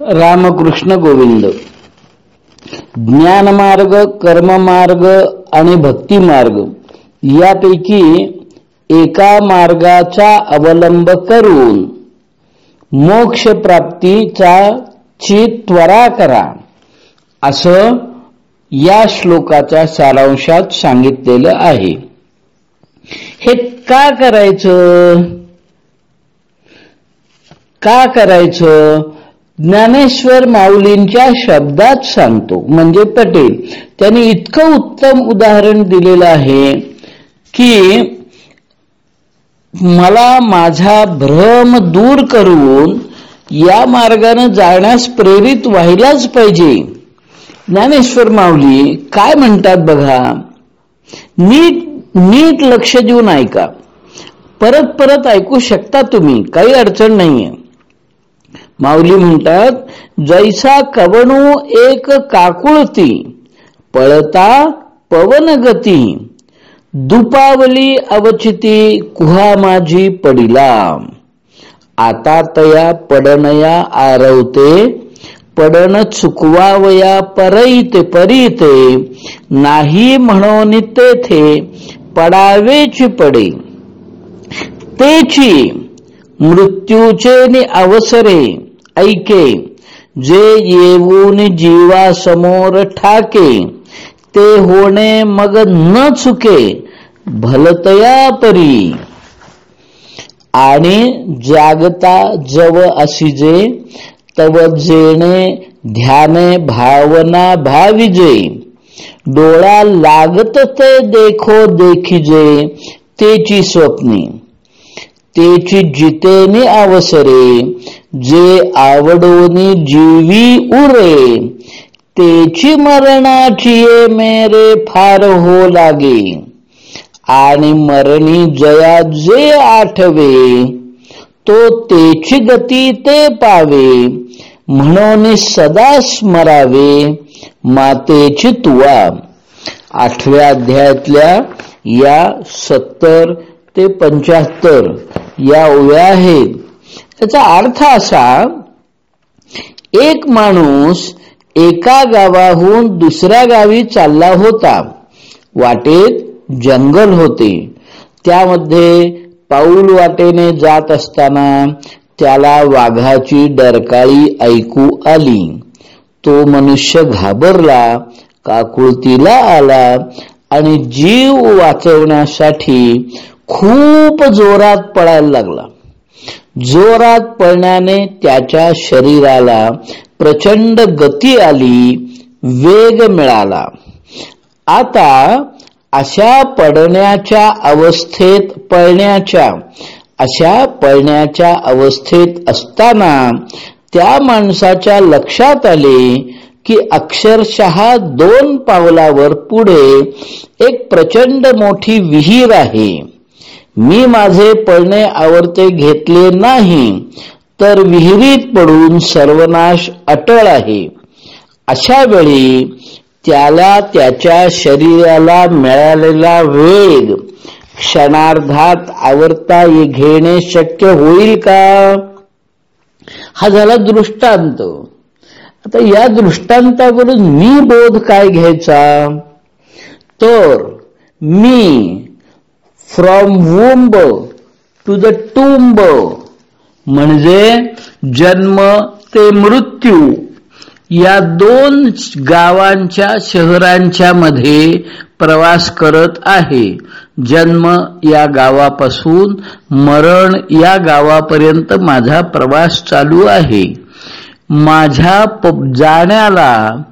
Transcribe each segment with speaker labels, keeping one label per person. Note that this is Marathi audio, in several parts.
Speaker 1: रामकृष्ण गोविंद. ज्ञानमार्ग कर्ममार्ग आणि भक्तिमार्ग यापैकी एका मार्गाचा अवलंब करून मोक्ष प्राप्तीचा ची त्वरा करा. असं या श्लोकाच्या सारांशात सांगितलेलं आहे. हे का करायचं? का करायचं? ज्ञानेश्वर माऊलींच्या शब्दात सांगतो म्हणजे पटेल. त्यांनी इतकं उत्तम उदाहरण दिलेलं आहे की मला माझा भ्रम दूर करून या मार्गाने जाण्यास प्रेरित व्हायलाच पाहिजे. ज्ञानेश्वर माऊली काय म्हणतात बघा? नीट नीट लक्ष देऊन ऐका. परत परत ऐकू शकता तुम्ही काही अडचण नाहीये. माऊली म्हणतात जैसा कवणू एक काकुळती पळता पवन गती दुपावली अवचिती कुहा माझी पडिला. आता तया पडणया आरवते पडण चुकवावया परईते परीते नाही म्हणून तेथे पडावेची पडे. तेची मृत्यूचे नि अवसरे ऐके. जे येऊन जीवासमोर ठाके ते होणे मग न चुके भलतया परी. आणि जागता जव असिजे तव जेणे ध्याने भावना भाविजे डोळा लागत ते देखो देखिजे तेची स्वप्नी. तेची जितेने अवसरे जे आवडोनी जीवी उरे तेची मरणाची ये मेरे फार हो लागे. आणि मरणी जया जे आठवे तो तेची गती ते पावे. म्हणून सदा स्मरावे मातेची तुवा. आठव्या अध्यायातल्या या सत्तर ते पंच्याहत्तर या ओव्या आहेत त्याचा अर्थ असा एक माणूस एका गावाहून दुसऱ्या गावी चालला होता. वाटेत जंगल होते. त्यामध्ये पाऊल वाटेने जात असताना त्याला वाघाची डरकाळी ऐकू आली. तो मनुष्य घाबरला काकुळतीला आला आणि जीव वाचवण्यासाठी खूप जोरात पळायला लागला. जोरात पळण्याने त्याच्या शरीराला प्रचंड गती आली वेग मिळाला. आता अशा पडण्याच्या अवस्थेत पळण्याच्या अशा पळण्याच्या अवस्थेत असताना त्या माणसाच्या लक्षात आले की अक्षरशः दोन पावलावर पुढे एक प्रचंड मोठी विहीर आहे. मी माझे पळणे आवडते घेतले नाही तर विहिरीत पडून सर्वनाश अटळ आहे. अशा वेळी त्याला त्याच्या शरीराला मिळालेला वेग क्षणार्धात आवरता घेणे शक्य होईल का? हा झाला दृष्टांत. आता या दृष्टांतावरून मी बोध काय घ्यायचा? तर मी from womb to the tomb म्हणजे जन्म ते मृत्यू. या दोन गावांच्या शहरांच्या मध्ये प्रवास करत आहे. जन्म या गावापासून मरण या गावापर्यंत माझा प्रवास चालू आहे. माझ्या जाण्याला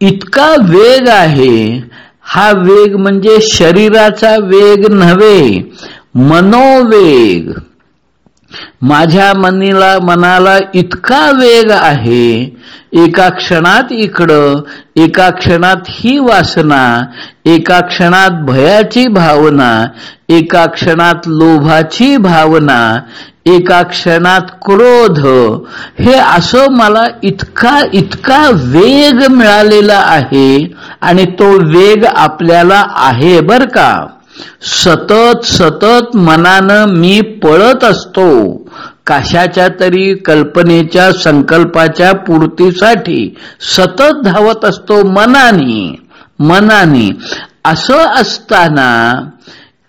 Speaker 1: इतका वेग आहे हा वेग म्हणजे शरीराचा वेग नव्हे मनोवेग. माझ्या मनीला मनाला इतका वेग आहे एका क्षणात इकडं एका क्षणात ही वासना एका क्षणात भयाची भावना एका क्षणात लोभाची भावना एका क्षणात क्रोध. हे असं मला इतका इतका वेग मिळालेला आहे आणि तो वेग आपल्याला आहे बर का. सतत सतत मनानं मी पळत असतो. कशाच्या तरी कल्पनेच्या संकल्पाच्या पूर्तीसाठी सतत धावत असतो मनाने मनाने. असं असताना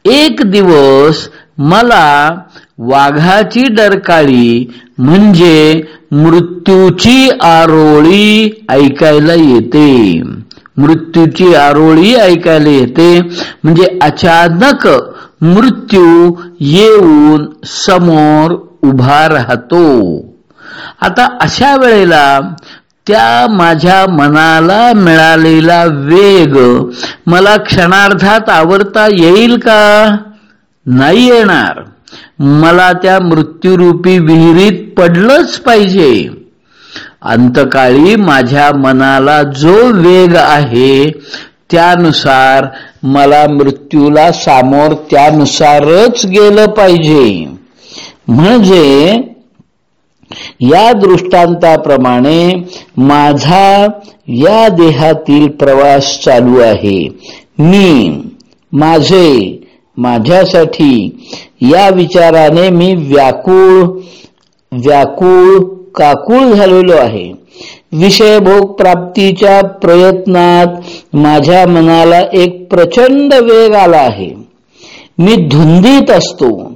Speaker 1: एक दिवस मला वाघाची डरकाळी म्हणजे मृत्यूची आरोळी ऐकायला येते. मृत्यूची आरोळी ऐकायला येते. म्हणजे अचानक मृत्यू येऊन समोर उभा राहतो. आता अशा वेळेला त्या माझ्या मनाला मिळालेला वेग मला क्षणार्धात आवरता येईल का? नाही येणार. मला त्या मृत्यूरूपी विहिरीत पडलंच पाहिजे. अंतकाळी माझ्या मनाला जो वेग आहे त्यानुसार मला मृत्यूला सामोर त्यानुसारच गेलं पाहिजे. म्हणजे या दृष्टांताप्रमाणे माझा या देहातील प्रवास चालू आहे. मी माझे माझ्यासाठी या विचाराने मी व्याकुळ व्याकुळ काकुळ झालेलो आहे. विषय भोग प्राप्तीच्या प्रयत्नात माझ्या मनाला एक प्रचंड वेग आला आहे. मी धुंदीत असतो.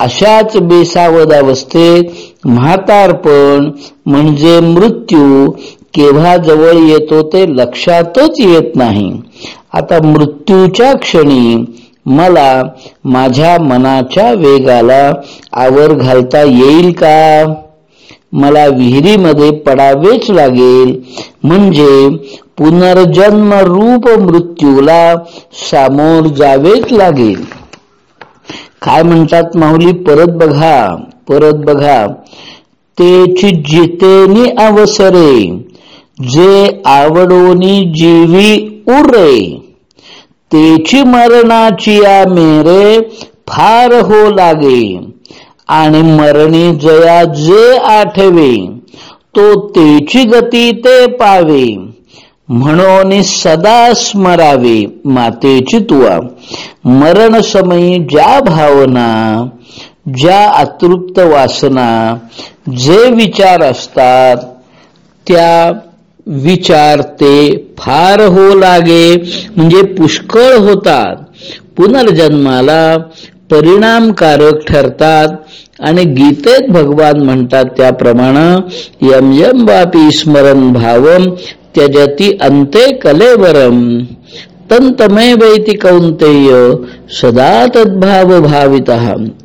Speaker 1: अशाच बेसावद अवस्थेत म्हातारपण म्हणजे मृत्यू केव्हा जवळ येतो ते लक्षातच येत नाही. आता मृत्यूच्या क्षणी मला माझ्या मनाच्या वेगाला आवर घालता येईल का? मला विहिरीमध्ये पडावेच लागेल. म्हणजे पुनर्जन्म रूप मृत्यूला सामोर जावेच लागेल. काय म्हणतात माऊली? परत बघा परत बघा. तेची जितेनी अवसरे जे आवडोनी जीवी उरे तेची मरणाची या मेरे फार हो लागे. आणि मरणी जया जे आठवे तो तेची गती ते पावे. म्हणून सदा स्मरावे मातेची तुवा मरण समयी ज्या भावना ज्या अतृप्त वासना जे विचार असतात त्या विचार ते फार हो लागे. म्हणजे पुष्कळ होतात. पुनर्जन्माला परिणामकारक ठरतात. आणि गीतेत भगवान म्हणतात त्याप्रमाणे यम यम वापी स्मरण भावम त्यजती अंते कलेवरम. तंतमय वैती कौंतेय सदा तद्भाव भावित.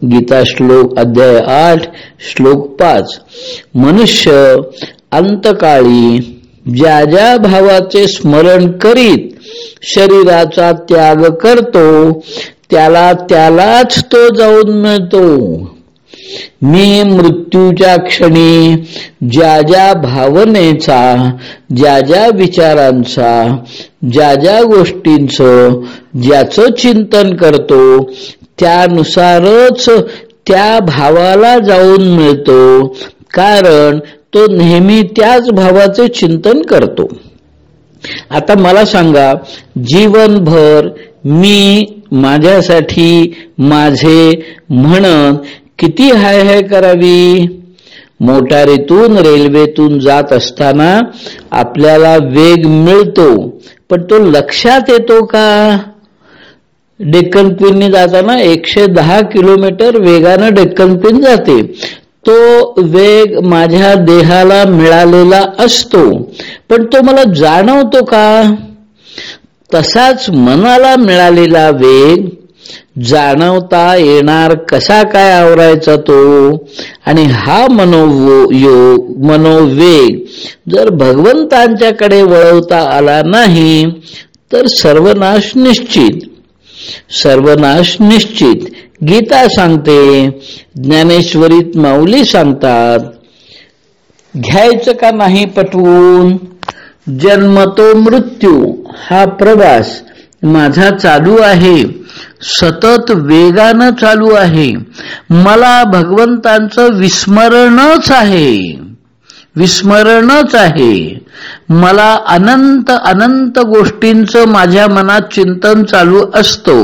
Speaker 1: गीता श्लोक अध्याय आठ श्लोक पाच. मनुष्य अंतकाळी ज्या ज्या भावाचे स्मरण करीत शरीराचा त्याग करतो त्याला त्यालाच तो जाऊन मिळतो. मी मृत्यूच्या क्षणी ज्या ज्या भावनेचा ज्या ज्या विचारांचा ज्या ज्या गोष्टींचं ज्याचं चिंतन करतो त्यानुसारच त्या भावाला जाऊन मिळतो. कारण तो नेहमी त्याच भावाचे चिंतन करतो. आता मला सांगा जीवनभर मी माझ्यासाठी माझे म्हणत किती हाय हाय करावी? मोटारीतून रेल्वेतून जात असताना आपल्याला वेग मिळतो पण तो लक्षात येतो का? डेक्कन क्वीनने जाताना एकशे दहा किलोमीटर वेगानं डेक्कन क्वीन जाते. तो वेग माझ्या देहाला मिळालेला असतो. पण तो मला जाणवतो का? तसाच मनाला मिळालेला वेग जाणवता येणार कसा काय आवरायचा तो? आणि हा मनोयोग मनोवेग जर भगवंतांच्याकडे वळवता आला नाही तर सर्वनाश निश्चित. सर्वनाश निश्चित. गीता सांगते ज्ञानेश्वरीत माऊली सांगतात घ्यायचं का नाही पटवून? जन्म तो मृत्यू हा प्रवास माझा चालू आहे सतत वेगानं चालू आहे मला भगवंतांचं विस्मरणच आहे विस्मरणच आहे. मला अनंत अनंत गोष्टींचं माझ्या मनात चिंतन चालू असतो.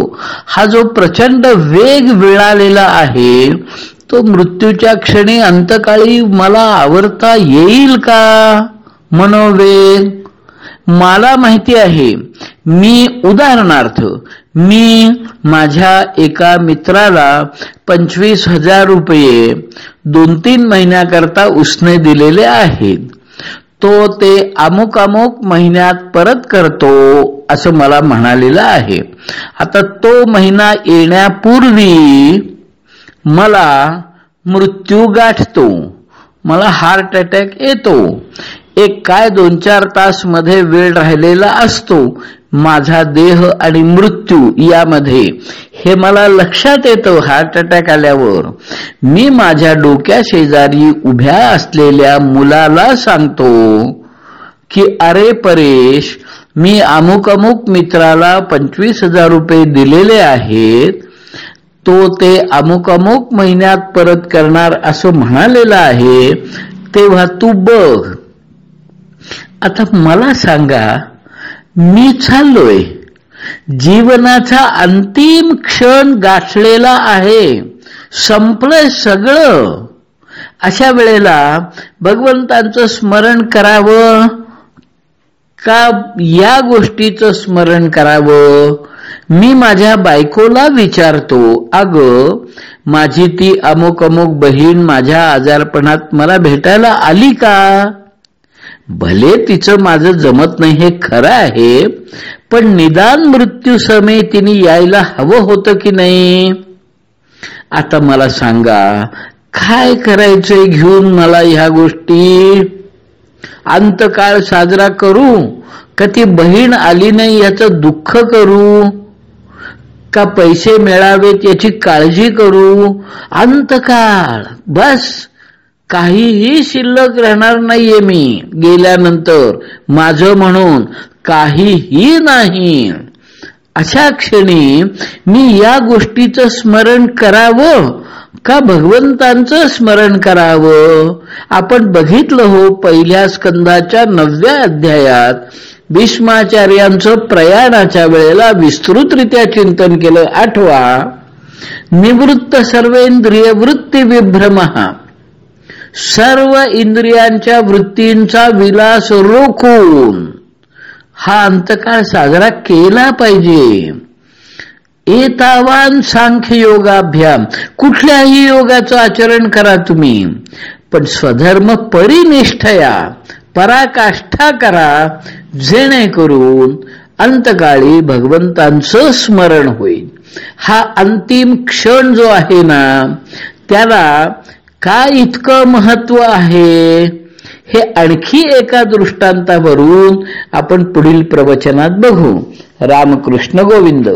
Speaker 1: हा जो प्रचंड वेग मिळालेला आहे तो मृत्यूच्या क्षणी अंतकाळी मला आवरता येईल का? मनोवेग. मला माहिती आहे मी उदाहरणार्थ मी माझ्या एका मित्राला पंचवीस हजार रुपये दोन तीन महिन्याकरता उसने दिलेले आहेत. तो ते अमुक अमुक महिन्यात परत करतो असं मला म्हणालेलं आहे. आता तो महिना येण्यापूर्वी मला मृत्यू गाठतो मला हार्ट अटॅक येतो. एक काय दोन चार तासमध्ये वेळ राहिलेला असतो. माझा देह आणि मृत्यू यामध्ये. हे मला लक्षात येतं हार्ट अटॅक आल्यावर. मी माझ्या डोक्या शेजारी उभ्या असलेल्या मुलाला सांगतो की अरे परेश मी अमुक अमुक मित्राला पंचवीस हजार रुपये दिलेले आहेत. तो ते अमुक अमुक महिन्यात परत करणार असं म्हणालेलं आहे तेव्हा तू बघ. आता मला सांगा मी चाललोय. जीवनाचा अंतिम क्षण गाठलेला आहे. संपलंय सगळं. अशा वेळेला भगवंतांचं स्मरण करावं का या गोष्टीचं स्मरण करावं? मी माझ्या बायकोला विचारतो अग माझी ती अमुक अमुक बहीण माझ्या आजारपणात मला भेटायला आली का? भले तिचं माझं जमत नाही हे खरं आहे पण निदान मृत्यू समय तिने यायला हवं होतं की नाही? आता मला सांगा काय करायचंय घेऊन मला ह्या गोष्टी? अंतकाळ साजरा करू का ती बहीण आली नाही याचं दुःख करू? का पैसे मिळावेत याची काळजी करू? अंतकाळ बस. काहीही शिल्लक राहणार नाहीये मी. गेल्यानंतर माझं म्हणून काहीही नाही. अशा क्षणी मी या गोष्टीचं स्मरण करावं? का भगवंतांचं स्मरण करावं? आपण बघितलं हो पहिल्या स्कंदाच्या नवव्या अध्यायात भीष्माचार्यांचं प्रयाणाच्या वेळेला विस्तृतरित्या चिंतन केलं. आठवा निवृत्त सर्वेंद्रिय वृत्ती विभ्रमहा सर्व इंद्रियांच्या वृत्तींचा विलास रोखून हा अंतकाळ साजरा केला पाहिजे. एतावान सांख्य योगाभ्याम. कुठल्याही योगाचं आचरण करा तुम्ही. पण स्वधर्म परिनिष्ठया पराकाष्ठा करा जेणेकरून अंतकाळी भगवंतांचं स्मरण होईल. हा अंतिम क्षण जो आहे ना त्याला काय इतकं महत्त्व आहे? हे आणखी एका दृष्टांतावरून आपण पुढील प्रवचनात बघू. रामकृष्ण गोविंद.